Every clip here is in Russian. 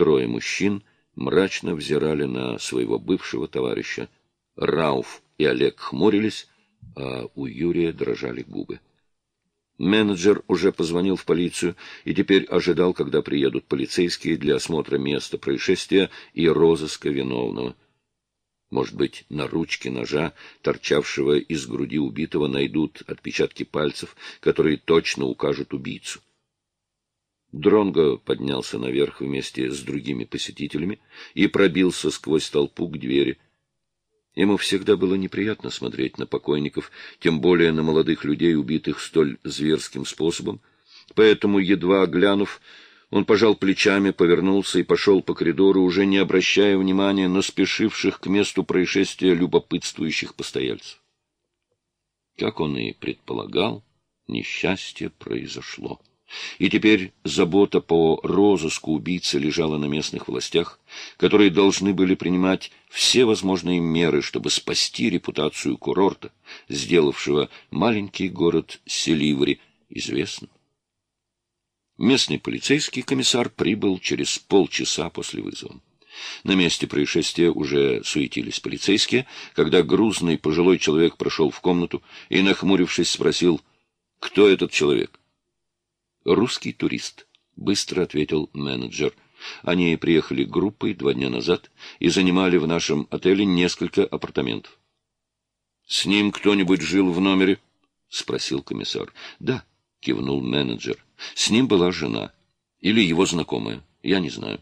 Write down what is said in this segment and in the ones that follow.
Трое мужчин мрачно взирали на своего бывшего товарища. Рауф и Олег хмурились, а у Юрия дрожали губы. Менеджер уже позвонил в полицию и теперь ожидал, когда приедут полицейские для осмотра места происшествия и розыска виновного. Может быть, на ручке ножа, торчавшего из груди убитого, найдут отпечатки пальцев, которые точно укажут убийцу. Дронго поднялся наверх вместе с другими посетителями и пробился сквозь толпу к двери. Ему всегда было неприятно смотреть на покойников, тем более на молодых людей, убитых столь зверским способом. Поэтому, едва глянув, он пожал плечами, повернулся и пошел по коридору, уже не обращая внимания на спешивших к месту происшествия любопытствующих постояльцев. Как он и предполагал, несчастье произошло. И теперь забота по розыску убийцы лежала на местных властях, которые должны были принимать все возможные меры, чтобы спасти репутацию курорта, сделавшего маленький город Селиври известным. Местный полицейский комиссар прибыл через полчаса после вызова. На месте происшествия уже суетились полицейские, когда грузный пожилой человек прошел в комнату и, нахмурившись, спросил, кто этот человек. «Русский турист», — быстро ответил менеджер. «Они приехали группой два дня назад и занимали в нашем отеле несколько апартаментов». «С ним кто-нибудь жил в номере?» — спросил комиссар. «Да», — кивнул менеджер. С ним была жена. Или его знакомая. Я не знаю.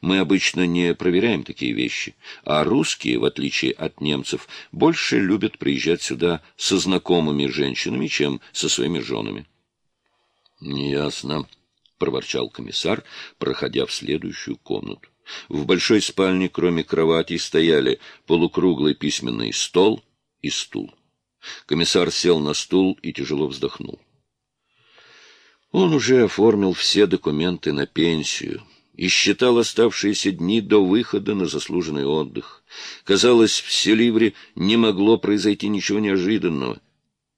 Мы обычно не проверяем такие вещи, а русские, в отличие от немцев, больше любят приезжать сюда со знакомыми женщинами, чем со своими женами. — Ясно, — проворчал комиссар, проходя в следующую комнату. В большой спальне, кроме кровати, стояли полукруглый письменный стол и стул. Комиссар сел на стул и тяжело вздохнул. Он уже оформил все документы на пенсию и считал оставшиеся дни до выхода на заслуженный отдых. Казалось, в Селивре не могло произойти ничего неожиданного.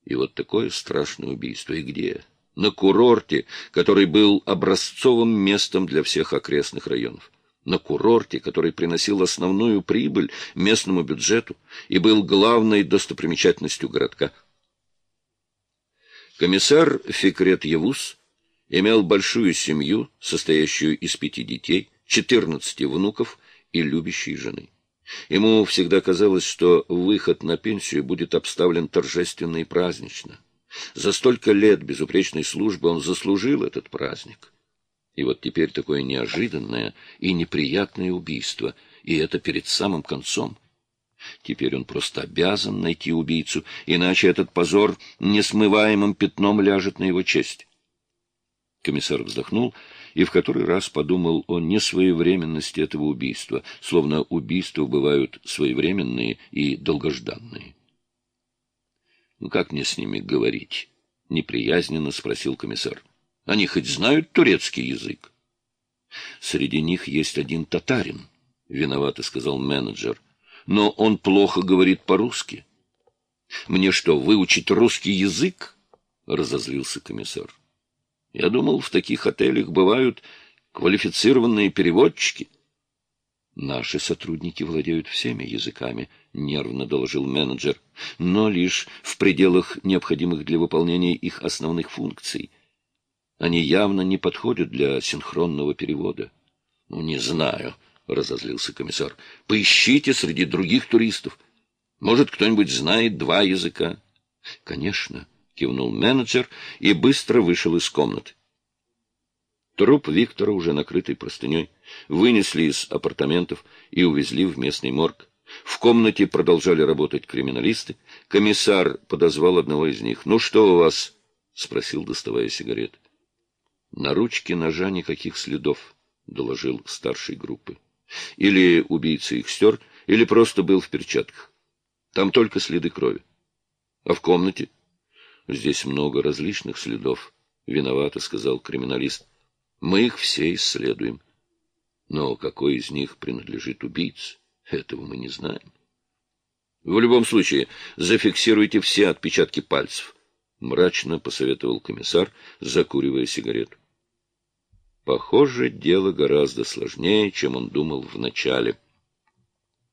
И вот такое страшное убийство. И где? На курорте, который был образцовым местом для всех окрестных районов. На курорте, который приносил основную прибыль местному бюджету и был главной достопримечательностью городка. Комиссар Фикрет Явус имел большую семью, состоящую из пяти детей, четырнадцати внуков и любящей жены. Ему всегда казалось, что выход на пенсию будет обставлен торжественно и празднично. За столько лет безупречной службы он заслужил этот праздник. И вот теперь такое неожиданное и неприятное убийство, и это перед самым концом. Теперь он просто обязан найти убийцу, иначе этот позор несмываемым пятном ляжет на его честь. Комиссар вздохнул и в который раз подумал о несвоевременности этого убийства, словно убийства бывают своевременные и долгожданные. «Ну как мне с ними говорить?» — неприязненно спросил комиссар. «Они хоть знают турецкий язык?» «Среди них есть один татарин», — виновато сказал менеджер. «Но он плохо говорит по-русски». «Мне что, выучить русский язык?» — разозлился комиссар. Я думал, в таких отелях бывают квалифицированные переводчики. Наши сотрудники владеют всеми языками, нервно доложил менеджер, но лишь в пределах необходимых для выполнения их основных функций. Они явно не подходят для синхронного перевода. Ну, не знаю, разозлился комиссар. Поищите среди других туристов. Может, кто-нибудь знает два языка? Конечно, кивнул менеджер и быстро вышел из комнаты. Труп Виктора, уже накрытый простыней, вынесли из апартаментов и увезли в местный морг. В комнате продолжали работать криминалисты. Комиссар подозвал одного из них. «Ну что у вас?» — спросил, доставая сигарет. «На ручке ножа никаких следов», — доложил старший группы. «Или убийца их стер, или просто был в перчатках. Там только следы крови. А в комнате?» Здесь много различных следов, — виновато сказал криминалист. Мы их все исследуем. Но какой из них принадлежит убийце, этого мы не знаем. В любом случае, зафиксируйте все отпечатки пальцев, — мрачно посоветовал комиссар, закуривая сигарету. Похоже, дело гораздо сложнее, чем он думал вначале.